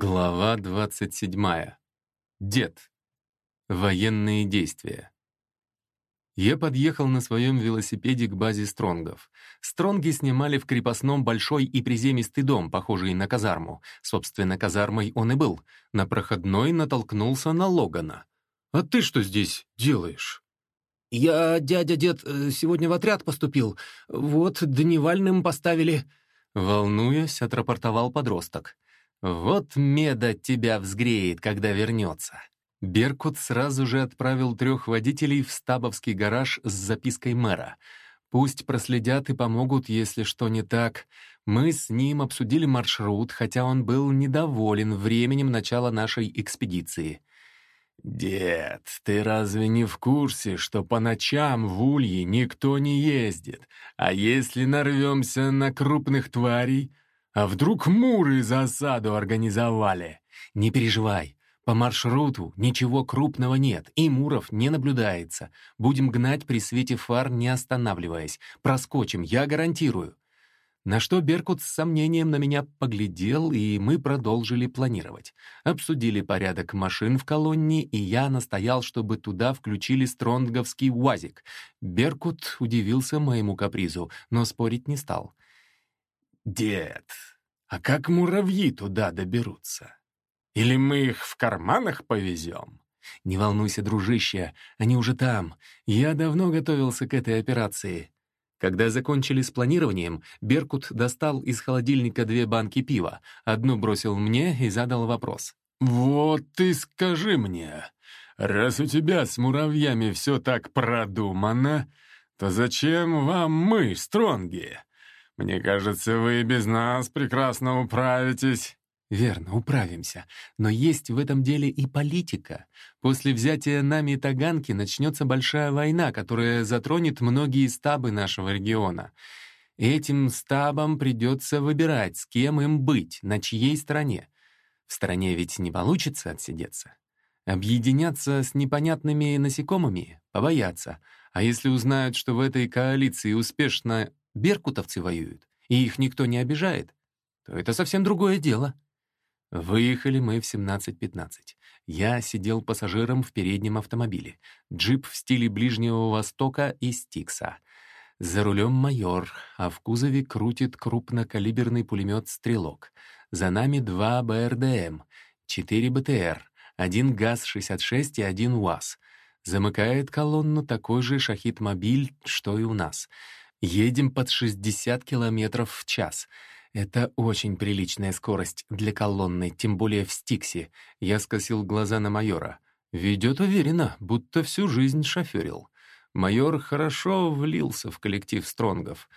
Глава 27. Дед. Военные действия. Я подъехал на своем велосипеде к базе Стронгов. Стронги снимали в крепостном большой и приземистый дом, похожий на казарму. Собственно, казармой он и был. На проходной натолкнулся на Логана. «А ты что здесь делаешь?» «Я, дядя-дед, э, сегодня в отряд поступил. Вот дневальным поставили». Волнуясь, отрапортовал подросток. «Вот меда тебя взгреет, когда вернется». Беркут сразу же отправил трех водителей в стабовский гараж с запиской мэра. Пусть проследят и помогут, если что не так. Мы с ним обсудили маршрут, хотя он был недоволен временем начала нашей экспедиции. «Дед, ты разве не в курсе, что по ночам в Улье никто не ездит? А если нарвемся на крупных тварей, а вдруг муры засаду организовали? Не переживай, по маршруту ничего крупного нет, и муров не наблюдается. Будем гнать при свете фар, не останавливаясь. Проскочим, я гарантирую. На что Беркут с сомнением на меня поглядел, и мы продолжили планировать. Обсудили порядок машин в колонне, и я настоял, чтобы туда включили стронговский УАЗик. Беркут удивился моему капризу, но спорить не стал. «Дед, а как муравьи туда доберутся? Или мы их в карманах повезем?» «Не волнуйся, дружище, они уже там. Я давно готовился к этой операции». Когда закончили с планированием, Беркут достал из холодильника две банки пива. Одну бросил мне и задал вопрос. «Вот ты скажи мне, раз у тебя с муравьями все так продумано, то зачем вам мы, стронги?» Мне кажется, вы без нас прекрасно управитесь». «Верно, управимся. Но есть в этом деле и политика. После взятия нами Таганки начнется большая война, которая затронет многие стабы нашего региона. Этим стабам придется выбирать, с кем им быть, на чьей стороне. В стороне ведь не получится отсидеться. Объединяться с непонятными насекомыми — побояться. А если узнают, что в этой коалиции успешно беркутовцы воюют, и их никто не обижает, то это совсем другое дело. Выехали мы в 17.15. Я сидел пассажиром в переднем автомобиле. Джип в стиле Ближнего Востока и Стикса. За рулем майор, а в кузове крутит крупнокалиберный пулемет «Стрелок». За нами два БРДМ, четыре БТР, один ГАЗ-66 и один УАЗ. Замыкает колонну такой же шахид-мобиль, что и у нас — Едем под 60 километров в час. Это очень приличная скорость для колонны, тем более в Стиксе. Я скосил глаза на майора. Ведет уверенно, будто всю жизнь шоферил. Майор хорошо влился в коллектив Стронгов.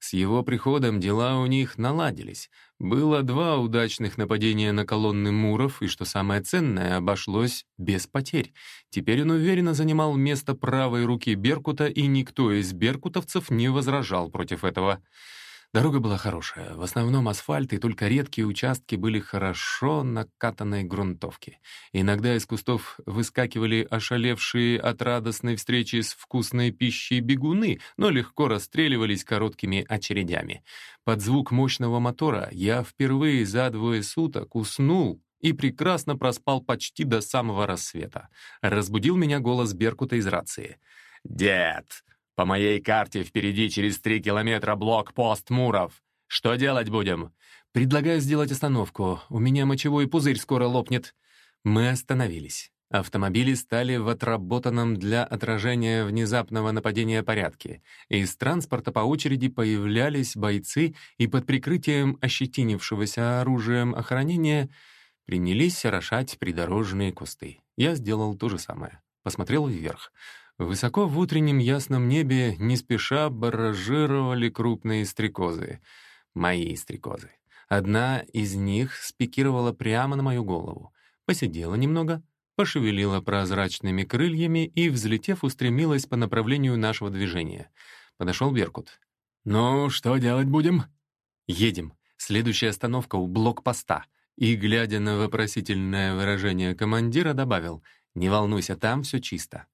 С его приходом дела у них наладились. Было два удачных нападения на колонны Муров, и, что самое ценное, обошлось без потерь. Теперь он уверенно занимал место правой руки Беркута, и никто из беркутовцев не возражал против этого. Дорога была хорошая, в основном асфальт, и только редкие участки были хорошо накатанной грунтовки. Иногда из кустов выскакивали ошалевшие от радостной встречи с вкусной пищей бегуны, но легко расстреливались короткими очередями. Под звук мощного мотора я впервые за двое суток уснул и прекрасно проспал почти до самого рассвета. Разбудил меня голос Беркута из рации. «Дед, по моей карте впереди через три километра блокпост Муров. Что делать будем? Предлагаю сделать остановку. У меня мочевой пузырь скоро лопнет. Мы остановились. Автомобили стали в отработанном для отражения внезапного нападения порядке. Из транспорта по очереди появлялись бойцы и под прикрытием ощетинившегося оружием охранения принялись орошать придорожные кусты. Я сделал то же самое. Посмотрел вверх. Высоко в утреннем ясном небе не спеша баражировали крупные стрекозы. Мои стрекозы. Одна из них спикировала прямо на мою голову. Посидела немного, пошевелила прозрачными крыльями и, взлетев, устремилась по направлению нашего движения. Подошел Беркут. «Ну, что делать будем?» «Едем. Следующая остановка у блокпоста». И, глядя на вопросительное выражение командира, добавил, «Не волнуйся, там все чисто».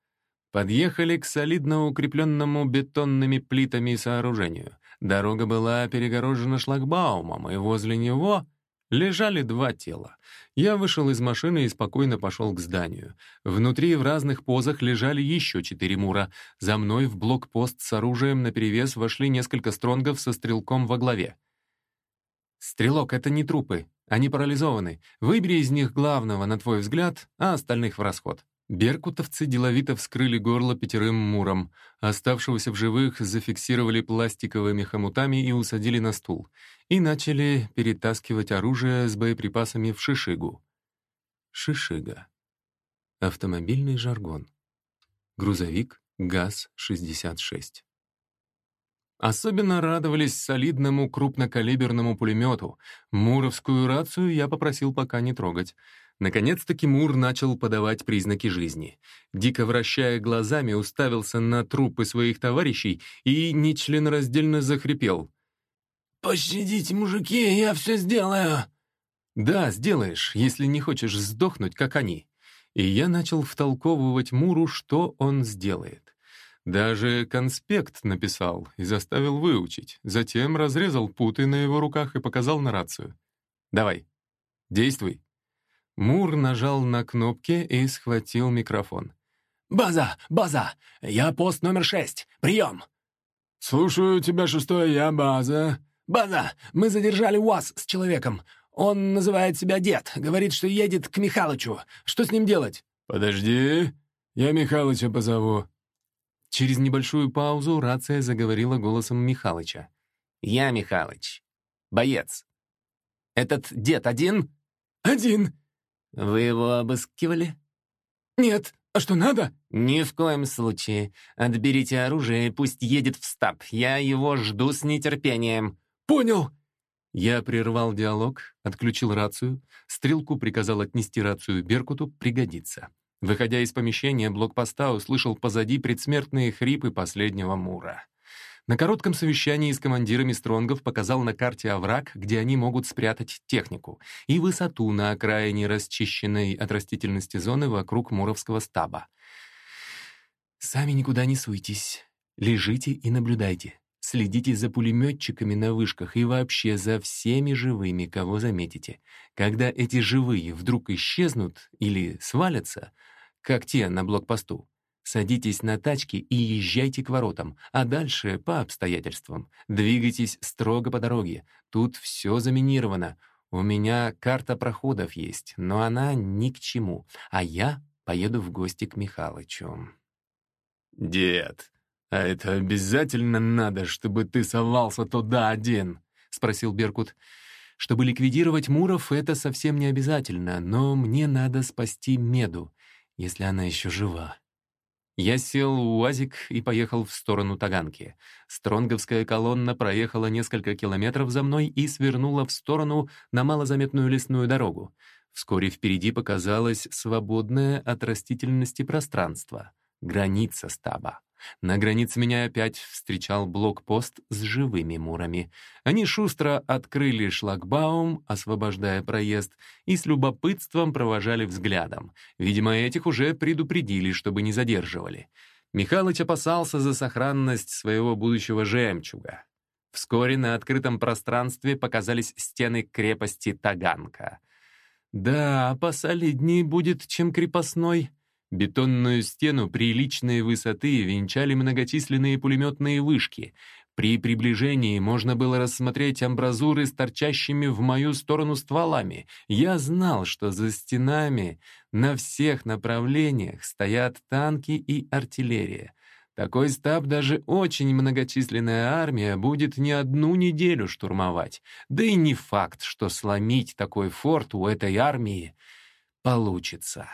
Подъехали к солидно укрепленному бетонными плитами сооружению. Дорога была перегорожена шлагбаумом, и возле него лежали два тела. Я вышел из машины и спокойно пошел к зданию. Внутри в разных позах лежали еще четыре мура. За мной в блокпост с оружием наперевес вошли несколько стронгов со стрелком во главе. «Стрелок, это не трупы. Они парализованы. Выбери из них главного, на твой взгляд, а остальных в расход». Беркутовцы деловито вскрыли горло пятерым муром. Оставшегося в живых зафиксировали пластиковыми хомутами и усадили на стул. И начали перетаскивать оружие с боеприпасами в шишигу. Шишига. Автомобильный жаргон. Грузовик ГАЗ-66. Особенно радовались солидному крупнокалиберному пулемету. Муровскую рацию я попросил пока не трогать. Наконец-таки Мур начал подавать признаки жизни. Дико вращая глазами, уставился на трупы своих товарищей и нечленораздельно захрипел. «Пощадите, мужики, я все сделаю!» «Да, сделаешь, если не хочешь сдохнуть, как они». И я начал втолковывать Муру, что он сделает. Даже конспект написал и заставил выучить. Затем разрезал путы на его руках и показал на рацию. «Давай, действуй». Мур нажал на кнопки и схватил микрофон. «База! База! Я пост номер шесть! Прием!» «Слушаю тебя, шестой, я база». «База! Мы задержали УАЗ с человеком. Он называет себя дед, говорит, что едет к Михалычу. Что с ним делать?» «Подожди, я Михалыча позову». Через небольшую паузу рация заговорила голосом Михалыча. «Я Михалыч. Боец. Этот дед один?» «Один. «Вы его обыскивали?» «Нет. А что, надо?» «Ни в коем случае. Отберите оружие и пусть едет в стаб. Я его жду с нетерпением». «Понял». Я прервал диалог, отключил рацию, стрелку приказал отнести рацию Беркуту, пригодится. Выходя из помещения блокпоста, услышал позади предсмертные хрипы последнего Мура. На коротком совещании с командирами Стронгов показал на карте овраг, где они могут спрятать технику, и высоту на окраине расчищенной от растительности зоны вокруг Муровского стаба. «Сами никуда не суйтесь. Лежите и наблюдайте. Следите за пулеметчиками на вышках и вообще за всеми живыми, кого заметите. Когда эти живые вдруг исчезнут или свалятся, как те на блокпосту, Садитесь на тачки и езжайте к воротам, а дальше по обстоятельствам. Двигайтесь строго по дороге. Тут все заминировано. У меня карта проходов есть, но она ни к чему. А я поеду в гости к Михалычу. «Дед, а это обязательно надо, чтобы ты совался туда один?» — спросил Беркут. «Чтобы ликвидировать Муров, это совсем не обязательно, но мне надо спасти Меду, если она еще жива». Я сел в УАЗик и поехал в сторону Таганки. Стронговская колонна проехала несколько километров за мной и свернула в сторону на малозаметную лесную дорогу. Вскоре впереди показалось свободное от растительности пространство — граница стаба. На границе меня опять встречал блокпост с живыми мурами. Они шустро открыли шлагбаум, освобождая проезд, и с любопытством провожали взглядом. Видимо, этих уже предупредили, чтобы не задерживали. Михалыч опасался за сохранность своего будущего жемчуга. Вскоре на открытом пространстве показались стены крепости Таганка. Да, посолиднее будет, чем крепостной. Бетонную стену приличной высоты венчали многочисленные пулеметные вышки. При приближении можно было рассмотреть амбразуры с торчащими в мою сторону стволами. Я знал, что за стенами на всех направлениях стоят танки и артиллерия. Такой стаб даже очень многочисленная армия будет не одну неделю штурмовать. Да и не факт, что сломить такой форт у этой армии получится.